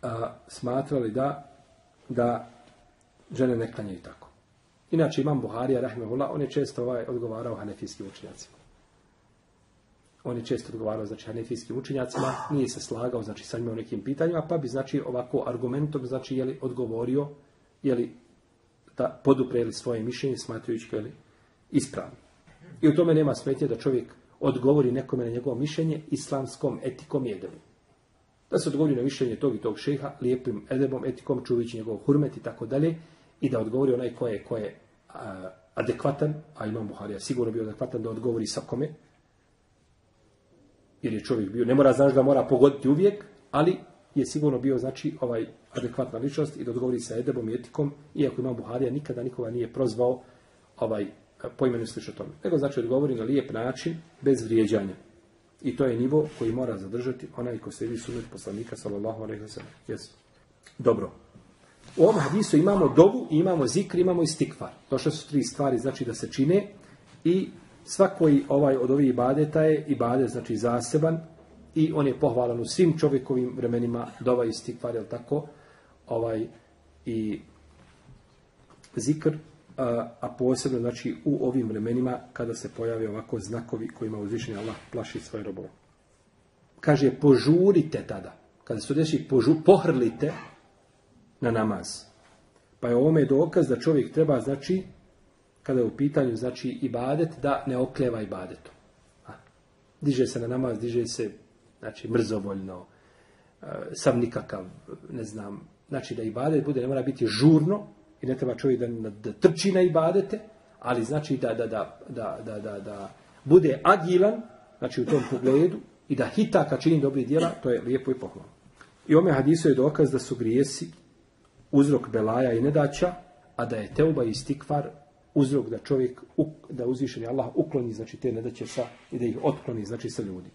a, smatrali da da žene ne klanjaju tako. Inače imam Buharija rahimehullah, on je često ovaj odgovarao hanefijskim učenjacima. On je često odgovarao znači hanefijskim učenjacima, nije se slagao znači sa njima nekim pitanjima, pa bi znači ovako argumentom znači je li odgovorio je li da podupreli svoje mišljenje smatrajući li ispravno. I u tome nema smetje da čovjek odgovori nekome na njegovo mišljenje islamskom etikom i. Da se odgovori na mišljenje tog i tog šeha, lijepim edebom, etikom, čuvajući njegov hurmet i tako dalje, i da odgovori onaj ko je, ko je adekvatan, a imam Buharija sigurno bio adekvatan da odgovori svakome, jer je čovjek bio, ne mora znaš da mora pogoditi uvijek, ali je sigurno bio znači ovaj adekvatna ličnost i da odgovori sa edebom i etikom, iako ima Buharija nikada nikoga nije prozvao ovaj po imenu slično tome. Nego znači odgovori na lijep način, bez vrijeđanja. I to je nivo koji mora zadržati onaj ko slijedi sunet poslanika, sallallahu alaihi wa Yes. Dobro. U ovom hadisu imamo dovu, imamo zikr, imamo i stikvar. Došle su tri stvari, znači da se čine i svakoj ovaj od ovih ibadeta je ibadet, znači zaseban i on je pohvalan u svim čovjekovim vremenima, dova i stikvar, jel tako? Ovaj, i zikr, a, posebno znači u ovim vremenima kada se pojave ovako znakovi kojima uzvišenje Allah plaši svoje robove. Kaže, požurite tada. Kada su reći požu, pohrlite na namaz. Pa je ovome dokaz da čovjek treba, znači, kada je u pitanju, znači, ibadet, da ne okljeva ibadetom. A, diže se na namaz, diže se, znači, mrzovoljno, e, sam nikakav, ne znam, znači da ibadet bude, ne mora biti žurno i ne treba čovjek da, da trči na ibadete, ali znači da, da, da, da, da, da, da bude agilan, znači u tom pogledu, i da hita kad čini dobri djela, to je lijepo i pohvalno. I ome hadisu je dokaz da su grijesi uzrok belaja i nedaća, a da je teuba i stikvar uzrok da čovjek, da uzvišeni Allah ukloni znači te nedaće sa, i da ih otkloni znači sa ljudi.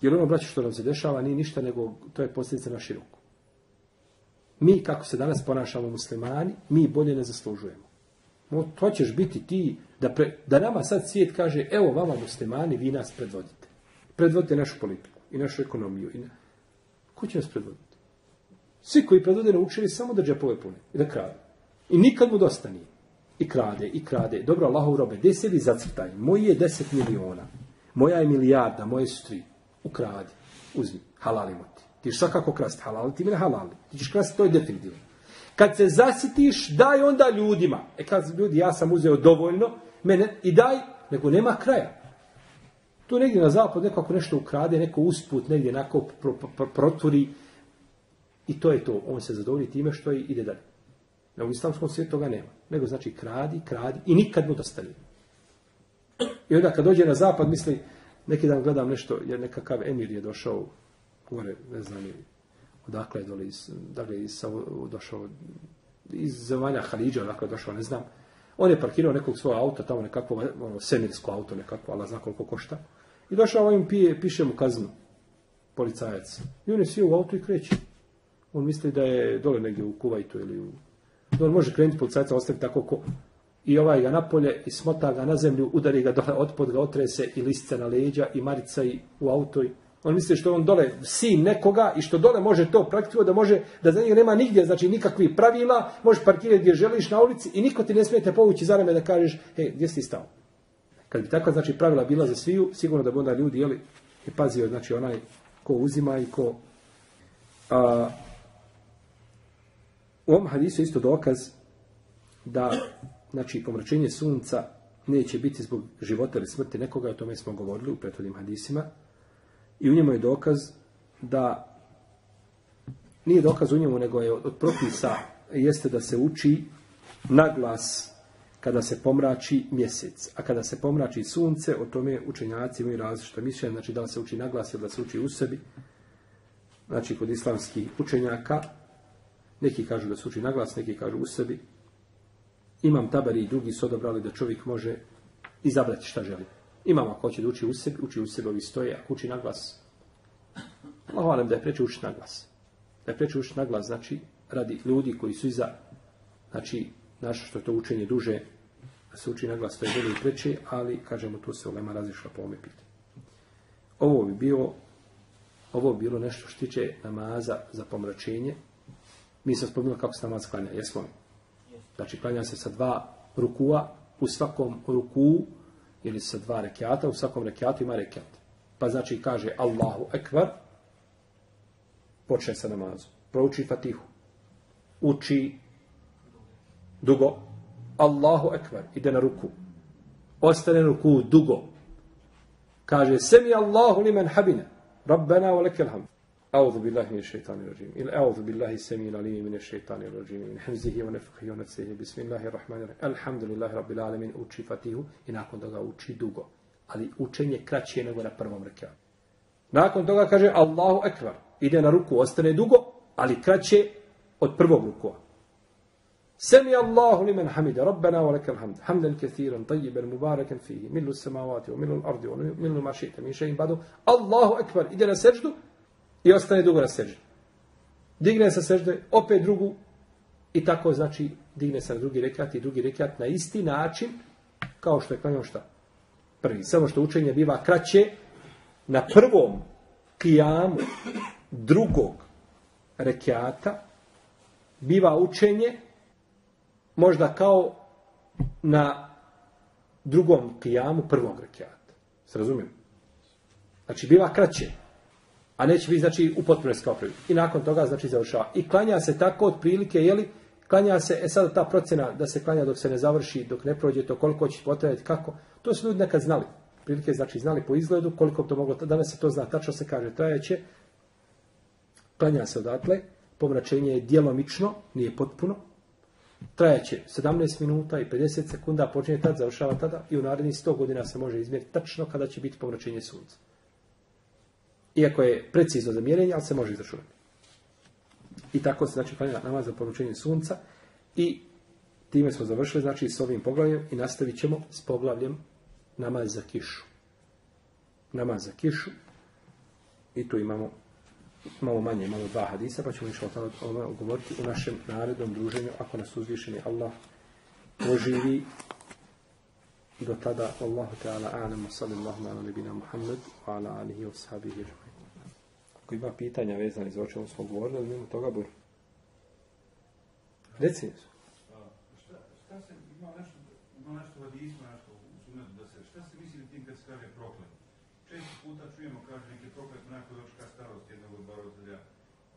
Jer ono, braće, što nam se dešava nije ništa, nego to je posljedica na široku. Mi, kako se danas ponašamo muslimani, mi bolje ne zaslužujemo. To ćeš biti ti, da, pre, da nama sad svijet kaže, evo vama muslimani, vi nas predvodite. Predvodite našu politiku i našu ekonomiju. I na... Ko će nas predvoditi? Svi koji predvode naučili samo da džepove pune i da krade. I nikad mu dosta nije. I krade, i krade. Dobro, Allahov robe, gdje se vi zacrtaj? Moji je deset miliona. Moja je milijarda, moje su tri. Ukradi. Uzmi. Halalimo ti. Ti ćeš svakako krasti halal, ti mi ne halali. Ti ćeš krasti, to je definitivno. Kad se zasitiš, daj onda ljudima. E kad ljudi, ja sam uzeo dovoljno, mene, i daj, nego nema kraja. Tu negdje na zapad nekako nešto ukrade, neko usput, negdje onako pro, pro, proturi. I to je to. On se zadovolji time što i ide dalje. Na u islamskom svijetu toga nema. Nego znači kradi, kradi i nikad mu dostane. I onda kad dođe na zapad, misli, neki dan gledam nešto, jer nekakav emir je došao gore, ne znam odakle je dole iz, dakle, iz, došao iz zemalja Halidža, odakle je došao, ne znam. On je parkirao nekog svog auta, tamo nekakvo ono, semirsko auto, nekako, ali zna koliko košta. I došao ovim pije, piše mu kaznu, policajac. I on je sio u auto i kreće. On misli da je dole negdje u Kuvajtu ili u... On može krenuti policajca, ostaviti tako ko... I ovaj ga napolje i smota ga na zemlju, udari ga dole, otpod ga otrese i listce na leđa i marica i u auto i on misli što on dole sin nekoga i što dole može to praktikovati, da može, da za njega nema nigdje, znači nikakvih pravila, možeš parkirati gdje želiš na ulici i niko ti ne smijete povući za da kažeš, hej, gdje si stao? Kad bi takva znači pravila bila za sviju, sigurno da bi onda ljudi jeli i pazio znači onaj ko uzima i ko a, u ovom hadisu isto dokaz da znači pomračenje sunca neće biti zbog života ili smrti nekoga, o tome smo govorili u prethodnim hadisima, i u njemu je dokaz da nije dokaz u njemu, nego je od propisa jeste da se uči naglas kada se pomrači mjesec. A kada se pomrači sunce, o tome učenjaci imaju različite mišljenja, znači da se uči naglas ili da se uči u sebi. Znači kod islamskih učenjaka, neki kažu da se uči naglas, neki kažu u sebi. Imam tabari i drugi su odobrali da čovjek može izabrati šta želi. Imamo ako hoće da uči u sebi, uči u sebi ovi stoje, ako uči na glas. Allah da je preče učiti na glas. Da je preče učiti na glas, znači, radi ljudi koji su iza, znači, naše što je to učenje duže, da se uči na glas, to je bolje i preče, ali, kažemo, tu se ulema razišla po ome pitanju. Ovo bi bio, ovo bi bilo nešto što tiče namaza za pomračenje. Mi smo spomenuli kako se namaz klanja, jesmo li? Znači, klanja se sa dva rukua, u svakom ruku ili sa dva rekiata, u svakom rekiatu ima rekiat. Pa znači kaže Allahu ekvar, počne sa namazom. Prouči fatihu. Uči dugo. Allahu ekvar, ide na ruku. Ostane ruku dugo. Kaže, semi Allahu limen habina. Rabbena wa lekel hamd. أعوذ بالله من الشيطان الرجيم. أعوذ بالله السميع العليم من الشيطان الرجيم. من حمزه ونفخه ونفسه. بسم الله الرحمن الرحيم. الحمد لله رب العالمين. Uči fatihu. I nakon toga uči dugo. Ali učenje kraće nego na prvom rekiatu. Nakon toga kaže Allahu ekvar ide na ruku ostane dugo ali kraće od prvog rukua. سمع الله لمن حمد ربنا ولك الحمد حمدا كثيرا طيبا مباركا فيه ملء السماوات وملء الأرض وملء ما شئت من شيء بعده الله أكبر إذا na seždu i ostane dugo na seždi. Digne se sežde, opet drugu i tako znači digne se na drugi rekat i drugi rekat na isti način kao što je klanjao šta? Prvi. Samo što učenje biva kraće na prvom kijamu drugog rekiata biva učenje možda kao na drugom kijamu prvog rekiata. Se razumijem? Znači biva kraće a neće biti znači u potpunosti kao. I nakon toga znači završava. I klanja se tako otprilike, jeli, Klanja se, e sad ta procjena da se klanja dok se ne završi, dok ne prođe to, koliko će potrajati, kako, to su ljudi nekad znali. Prilike znači znali po izgledu koliko to moglo, danas se to zna, tačno se kaže, trajeće, klanja se odatle, pomračenje je djelomično, nije potpuno, trajeće 17 minuta i 50 sekunda, počinje tad, završava tada i u narednih 100 godina se može izmjeriti tačno kada će biti pomračenje sunca. Iako je precizno za mjerenje, ali se može izračunati. I tako se znači klanja namaz za pomračenje sunca i time smo završili znači s ovim poglavljem i nastavit ćemo s poglavljem namaz za kišu. Namaz za kišu i tu imamo malo manje, imamo dva hadisa, pa ćemo išlo o govoriti u našem narednom druženju, ako nas uzvišeni Allah poživi do tada, Allahu Teala, a'lam, sallallahu ala nebina Muhammed, wa ala alihi wa sahabihi Ako ima pitanja vezani za o čemu smo govorili, mimo toga bur. Reci su. Šta, šta se, ima nešto, ima nešto hadisma, nešto u sunetu da se, šta se misli tim kad se kaže proklet? Često puta čujemo, kaže, neki proklet onaj koji dočka starost jednog od barotelja,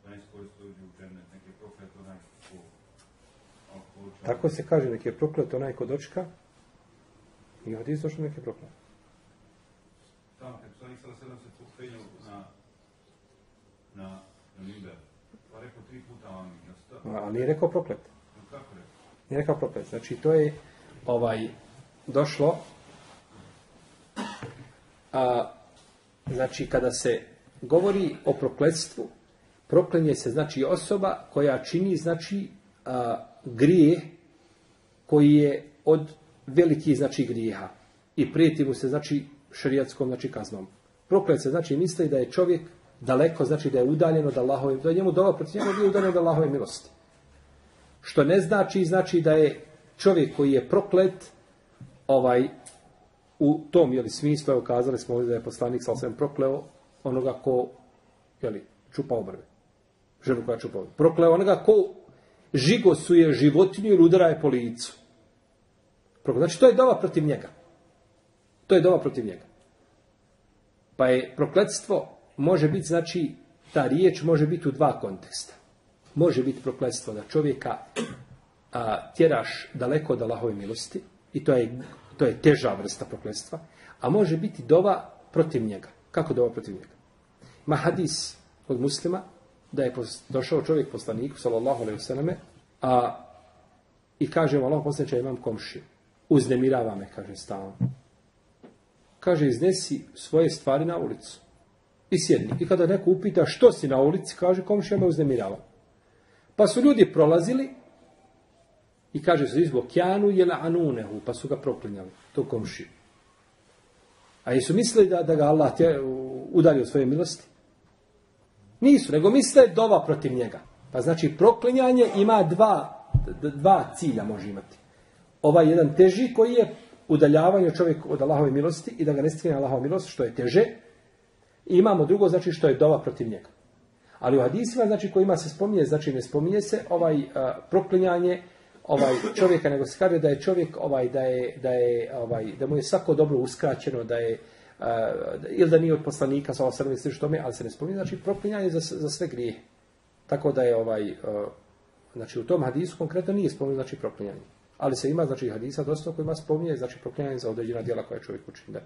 da ne iskoristuje uđe u džennet, neki proklet onaj ko Tako se kaže, neki je proklet onaj ko dočka, i hadis došlo neki proklet. Tamo, kad poslanik sada sedam se popelju na, na, na Mimber, pa rekao tri puta amin. A nije rekao proklet. Kako rekao? Nije rekao proklet. Znači, to je ovaj došlo a, znači kada se govori o prokletstvu proklenje se znači osoba koja čini znači a, grije koji je od velikih znači grijeha i prijeti mu se znači šerijatskom znači kaznom. Proklet se znači misli da je čovjek daleko, znači da je udaljen od Allahove, da je njemu dova protiv njega bio udaljen od Allahove milosti. Što ne znači, znači da je čovjek koji je proklet, ovaj, u tom jeli, smislu, evo kazali smo ovdje da je poslanik sa prokleo onoga ko, jeli, čupa obrve. Ženu koja čupa obrve. Prokleo onoga ko žigosuje životinju ili udara je po licu. Znači, to je dova protiv njega. To je dova protiv njega. Pa je prokletstvo može biti, znači, ta riječ može biti u dva konteksta. Može biti prokletstvo da čovjeka a, tjeraš daleko od Allahove milosti i to je, to je teža vrsta prokletstva, a može biti dova protiv njega. Kako dova protiv njega? Ma hadis od muslima da je došao čovjek poslaniku, sallallahu alaihi vseleme, a i kaže mu, Allah poslaniče, imam komšiju. Uznemirava me, kaže stalno. Kaže, iznesi svoje stvari na ulicu. I sjedni. I kada neko upita što si na ulici, kaže, komšija me uznemirava. Pa su ljudi prolazili i kaže su izbog kjanu je anunehu, pa su ga proklinjali, to komšiju. A jesu mislili da, da ga Allah tje, udalio od svoje milosti? Nisu, nego misle dova protiv njega. Pa znači proklinjanje ima dva, dva cilja može imati. Ovaj jedan teži koji je udaljavanje čovjeka od Allahove milosti i da ga ne stigne Allahova milost, što je teže. I imamo drugo, znači što je dova protiv njega. Ali u hadisima, znači kojima se spominje, znači ne spominje se ovaj proklinjanje ovaj čovjeka, nego se kaže da je čovjek ovaj da je da je ovaj da mu je svako dobro uskraćeno, da je uh, ili da nije od poslanika sa osrme što tome, ali se ne spominje, znači proklinjanje za, za sve grije. Tako da je ovaj znači u tom hadisu konkretno nije spomenuto znači proklinjanje. Ali se ima znači hadisa dosta kojima spominje znači proklinjanje za određena djela koje čovjek učini. Da.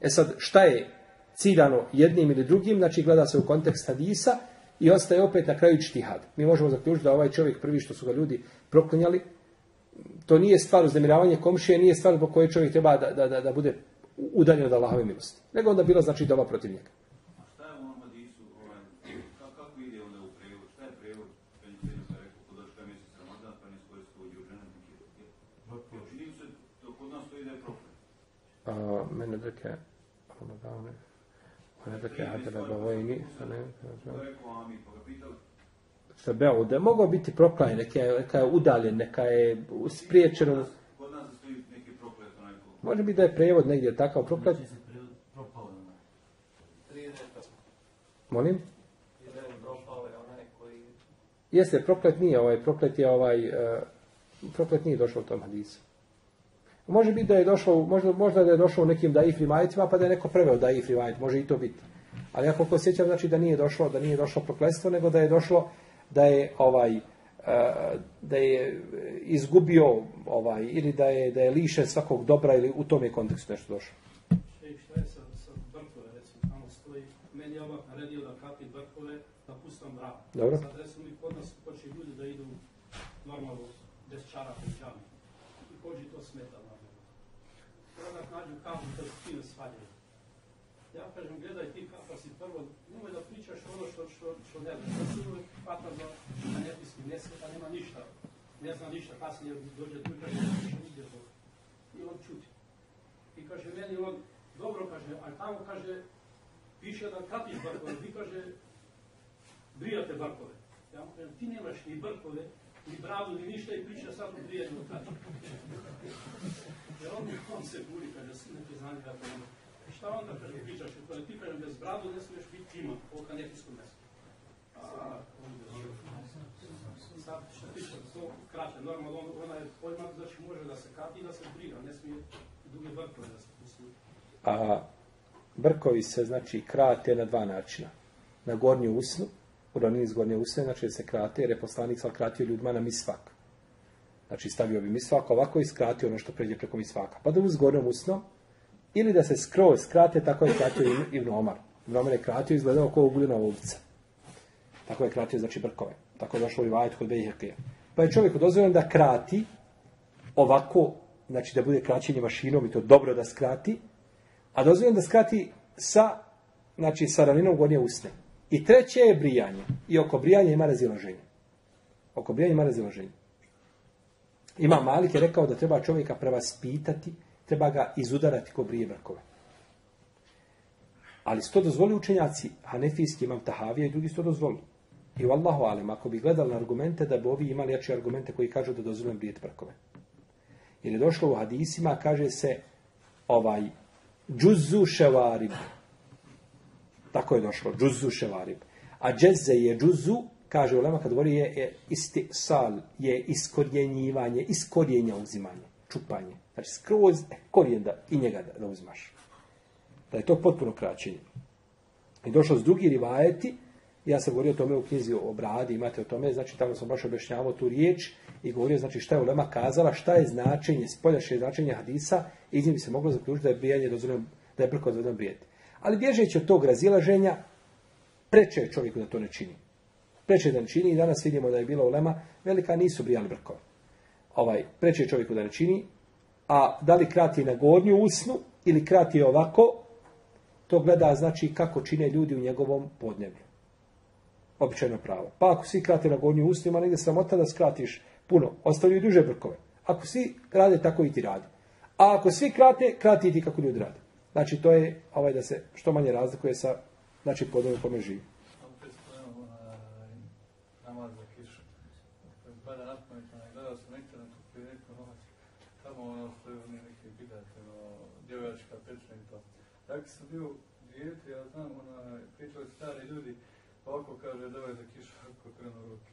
E sad šta je ciljano jednim ili drugim, znači gleda se u kontekst hadisa i ostaje opet na kraju čtihad. Mi možemo zaključiti da ovaj čovjek prvi što su ga ljudi proklinjali, to nije stvar uznemiravanje komšije, nije stvar zbog koje čovjek treba da, da, da, da bude udaljen od Allahove milosti. Nego onda bila znači doba protiv njega. Mene drke, Ramadane, mene drke, hajde da ga vojni, sa ne, da je mogao biti proklanjen, neka je, neka je udaljen, neka je spriječeno. Kod nas stoji neki proklet Može biti da je prevod negdje takav proklet. Molim? Jeste, proklet nije ovaj, proklet je ovaj, uh, proklet nije došao u tom hadisu. Može biti da je došao, možda, možda da je došao u nekim daif rimajitima, pa da je neko preveo daif rimajit, može i to biti. Ali ja koliko sjećam, znači da nije došlo, da nije došlo prokletstvo, nego da je došlo da je ovaj da je izgubio ovaj, ili da je, da je lišen svakog dobra ili u tom je kontekstu nešto došlo. Šta je sa, sa brkove, recimo, tamo stoji, meni je ovak naredio da kapi brkove, da pustam brak. Dobro. Sad, recimo, mi kod nas počeli ljudi da idu normalno bez čarapa каму перспективе да да сваѓање. Ја кажам, гледај ти како си прво, умој да причаш оно што што што не знаеш. Си увек пата за на неписки не света нема ништа. Не зна ништа, касније дојде тука и ништо не го. И он чути. И каже мене он добро каже, а таму каже пише да капиш бркове, ви каже бријате бркове. Ја му кажам, ти немаш ни бркове, ни браво, ни ништа и прича само бријање од. Jer on, on se buri, kaže, sine ti znanje kako ono. Šta onda kaže, pričaš tome, ti kaže, bez bradu ne smiješ biti ima, mjestu. A, on je sad što piše, to kraće, normalno, on, ona je pojma, znači može da se kapi i da se brira, ne smije duge brkove da se pusti. A brkovi se znači krate na dva načina. Na gornju usnu, u ravnini iz gornje usne, znači da se krate, jer je poslanik sal kratio ljudima na misvak. Znači stavio bi misvak ovako i skratio ono što pređe preko misvaka. Pa da uz gornjom usnom, ili da se skroz skrate, tako je kratio i Omar. Ibn Omar je kratio i izgledao kao uguljena ovca. Tako je kratio, znači brkove. Tako je došlo i vajet kod Bejhekija. Pa je čovjeku dozvoljeno da krati ovako, znači da bude kraćenje mašinom i to dobro da skrati, a dozvoljeno da skrati sa, znači sa ravninom gornje usne. I treće je brijanje. I oko brijanja ima razilaženje. Oko brijanja ima razilaženje. Ima Malik je rekao da treba čovjeka prevaspitati, treba ga izudarati ko brije brkove. Ali su to dozvoli učenjaci, Hanefijski imam Tahavija i drugi su to dozvoli. I u Allahu alem, ako bi gledali na argumente, da bi ovi imali jače argumente koji kažu da dozvoljeno brijeti brkove. Jer je došlo u hadisima, kaže se ovaj džuzu ševarib. Tako je došlo, džuzu ševarib. A džeze je džuzu, kaže ulema kad govori je, je istisal, je iskorjenjivanje, iskorjenja uzimanje, čupanje. Znači skroz e, korijen da, i njega da, da uzmaš. Da je to potpuno kraćenje. I došlo s drugi rivajeti, ja sam govorio o tome u knjizi o bradi, imate o tome, znači tamo sam baš objašnjavao tu riječ i govorio znači šta je ulema kazala, šta je značenje, spoljašnje značenje hadisa, iz njih bi se moglo zaključiti da je brijanje dozvoljeno, da je brko dozvoljeno brijeti. Ali bježeći od tog razilaženja, preče je čovjeku da to ne čini. Preče da ne čini i danas vidimo da je bila ulema, velika nisu brijali brkove. Ovaj, preče je čovjeku da ne čini, a da li krati na gornju usnu ili krati ovako, to gleda znači kako čine ljudi u njegovom podneblju običajno pravo. Pa ako svi krate na gornju usnu, ima negdje sramota da skratiš puno. Ostavljaju duže brkove. Ako svi rade, tako i ti radi. A ako svi krate, krati i ti kako ljudi rade. Znači, to je ovaj da se što manje razlikuje sa znači, podom u kome živi. Opet spomenuo onaj namaz za kišu. Kad pada na pamet, onaj, gledao sam na internetu prije neku noć. Tamo ono što je oni neki bidate, ono, djevojačka pečna i to. Dakle sam bio dijete, ja znam, ona, pričali stari ljudi, pa ovako kaže, dove za kišu, ako krenu ruke.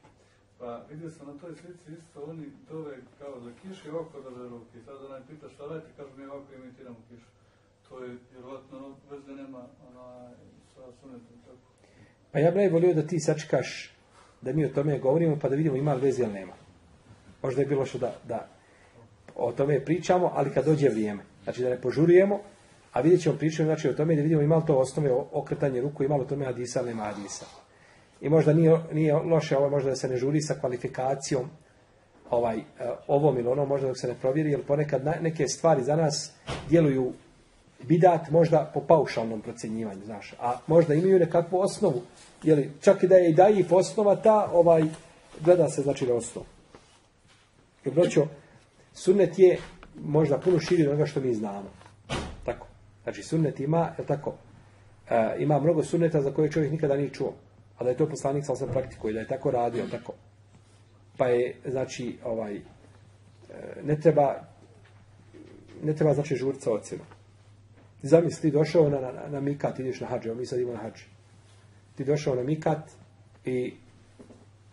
Pa vidio sam na toj slici isto, oni dove kao za kišu i ovako za ruke. I sad onaj pita šta radite, kažu mi ovako imitiramo kišu. To je vjerovatno ono, veze nema onaj, sa sunetom tako. Pa ja bih najvolio da ti sačekaš da mi o tome govorimo pa da vidimo ima li veze ili nema. Možda je bilo što da, da o tome pričamo, ali kad dođe vrijeme. Znači da ne požurujemo, a vidjet ćemo pričati znači, o tome da vidimo ima li to osnove okretanje ruku, ima li o tome hadisa nema hadisa. I možda nije, nije loše ovo možda da se ne žuri sa kvalifikacijom ovaj, e, ovom ili onom, možda dok se ne provjeri, jer ponekad neke stvari za nas djeluju bidat možda po paušalnom procjenjivanju, znaš, a možda imaju nekakvu osnovu, jeli, čak i da je i da i osnova ta, ovaj, gleda se znači na osnovu. Jer broćo, sunnet je možda puno širi od onoga što mi znamo. Tako. Znači sunnet ima, je tako, e, ima mnogo sunneta za koje čovjek nikada nije čuo. A da je to poslanik sam sam praktikuje, da je tako radio, tako. Pa je, znači, ovaj, e, ne treba, ne treba, znači, žuriti sa ocjenom. Zamisli, ti došao na, na, na mikat, ideš na hađe, mi sad idemo na hađe. Ti došao na mikat i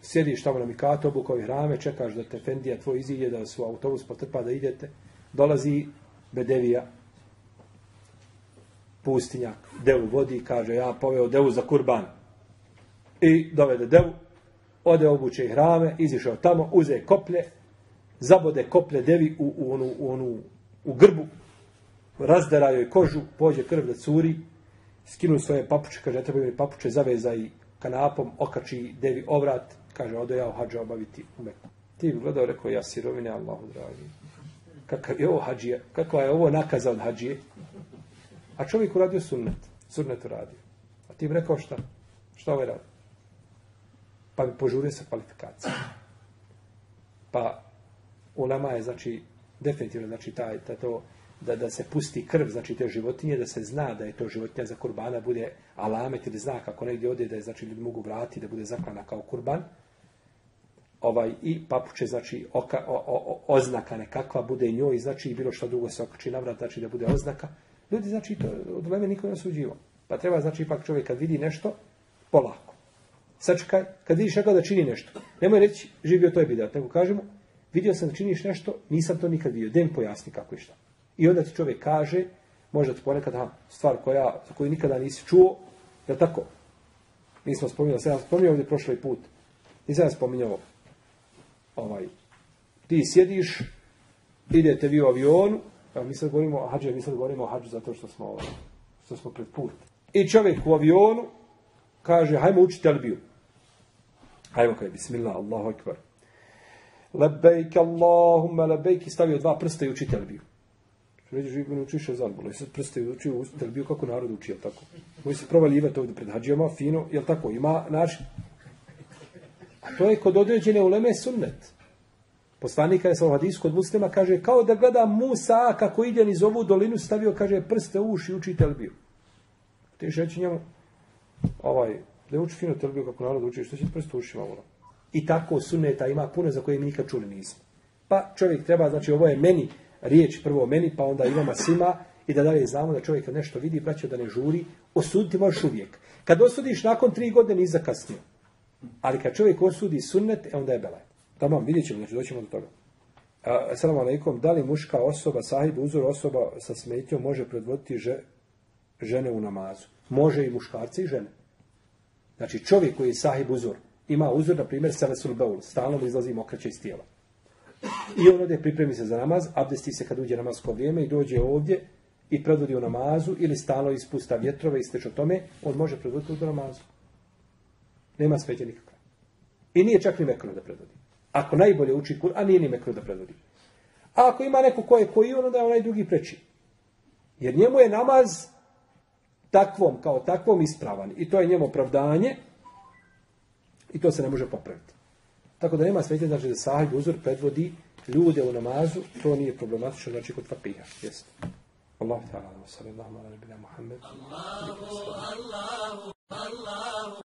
sjediš tamo na mikatu, obukao ih rame, čekaš da te Fendija tvoj iziđe, da su autobus potrpa da idete. Dolazi Bedevija, pustinjak, devu vodi, kaže ja poveo devu za kurban. I dovede devu, ode obuče hrame, izišao tamo, uze koplje, zabode koplje devi u, u, onu, u, onu, u grbu, razdara joj kožu, pođe krv da curi, skinu svoje papuče, kaže, ne trebaju mi papuče, zaveza i kanapom, okači devi ovrat, kaže, ode ja obaviti u Meku. Ti bi gledao, rekao, ja sirovine, Allahu dragi. Kakav je ovo hađija, kakva je ovo nakaza od hađije? A čovjek uradio sunnet, sunnet uradio. A ti bi rekao šta? Šta ovaj radi? Pa bi požurio sa kvalifikacijom. Pa ulema je, znači, definitivno, znači, taj, taj to, da, da se pusti krv, znači te životinje, da se zna da je to životinja za kurbana, bude alamet ili znak ako negdje ode, da je, znači, ljudi mogu vratiti, da bude zaklana kao kurban. Ovaj, I papuče, znači, oka, o, o, oznaka nekakva bude njoj, znači, i bilo što drugo se okači na vrat, znači, da bude oznaka. Ljudi, znači, to od vremena niko ne osuđivo. Pa treba, znači, ipak čovjek kad vidi nešto, polako. Sačekaj, kad vidiš nekoga da čini nešto. Nemoj reći, živio to je bidat, nego kažemo, vidio sam da činiš nešto, nisam to nikad vidio, den pojasni kako je šta. I onda ti čovjek kaže, možda ti ponekad, aha, stvar koja, za koju nikada nisi čuo, je tako? Nismo spominjali, sam spominjao ovdje prošli put. Nisam ja spominjao ovaj, ti sjediš, idete vi u avionu, a mi sad govorimo o hađu, mi sad govorimo o hađu zato što smo, ovaj, što smo pred put. I čovjek u avionu kaže, hajmo učiti Albiju. Hajmo kaže, bismillah, Allahu akbar. Lebejk, Allahumma lebejk, i stavio dva prsta i uči Albiju. Ređe živo ne učiš za Albulu. I sad prste i učio u Albiju kako narod uči, jel tako? Moji se provaljivati ovdje pred hađijama, fino, jel tako? Ima način. A to je kod određene uleme sunnet. Poslanika je sa hadis kod muslima kaže kao da gleda Musa kako ide niz ovu dolinu stavio kaže prste u uši uči telbiju. Ti reći njemu ovaj da uči fino telbiju kako narod uči što će prste u ušima vola. I tako sunneta ima puno za koje mi nikad čuli nismo. Pa čovjek treba, znači ovo je meni riječ prvo meni, pa onda imama svima i da dalje znamo da čovjek nešto vidi, braćo da ne žuri, osuditi možeš uvijek. Kad osudiš nakon tri godine ni zakasnio. Ali kad čovjek osudi sunnet, e onda je belaj. Tamam, vidjet ćemo, znači doćemo do toga. Assalamu alaikum, da li muška osoba, sahib, uzor osoba sa smetnjom može predvoditi že, žene u namazu? Može i muškarci i žene. Znači čovjek koji je sahib uzor, ima uzor, na primjer, selesul beul, stalno izlazi mokraće iz tijela. I on ode pripremi se za namaz, abdesti se kad uđe namasko vrijeme i dođe ovdje i predvodi u namazu ili stalno ispusta vjetrove i slično tome, on može predvoditi u namazu. Nema sveće nikakve. I nije čak ni mekro da predvodi. Ako najbolje uči Kur'an, nije ni mekro da predvodi. A ako ima neko ko je koji on, onda je onaj drugi preči. Jer njemu je namaz takvom, kao takvom ispravan. I to je njemu opravdanje i to se ne može popraviti. Tako da nema svetje, znači da sahib uzor predvodi ljude u namazu, to nije problematično, znači kod fakija. Jeste. Allah ta'ala, sallallahu wa sallam, Muhammed. Allahu, Allahu,